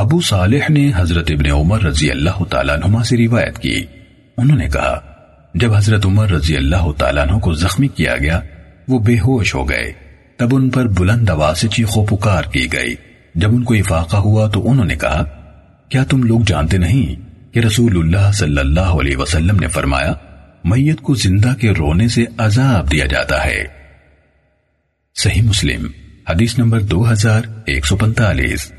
ابو صالح نے حضرت ابن عمر رضی اللہ تعالیٰ عنہ سے روایت کی۔ انہوں نے کہا، جب حضرت عمر رضی اللہ تعالیٰ عنہ کو زخمی کیا گیا، وہ بے ہوش ہو گئے۔ تب ان پر بلند آواز سے چیخ و پکار کی گئی۔ جب ان کو افاقہ ہوا تو انہوں نے کہا، کیا تم لوگ جانتے نہیں کہ رسول اللہ صلی اللہ علیہ وسلم نے فرمایا، میت کو زندہ کے رونے سے عذاب دیا جاتا ہے۔ صحیح مسلم، حدیث نمبر دو ہزار ایک سو پنتالیس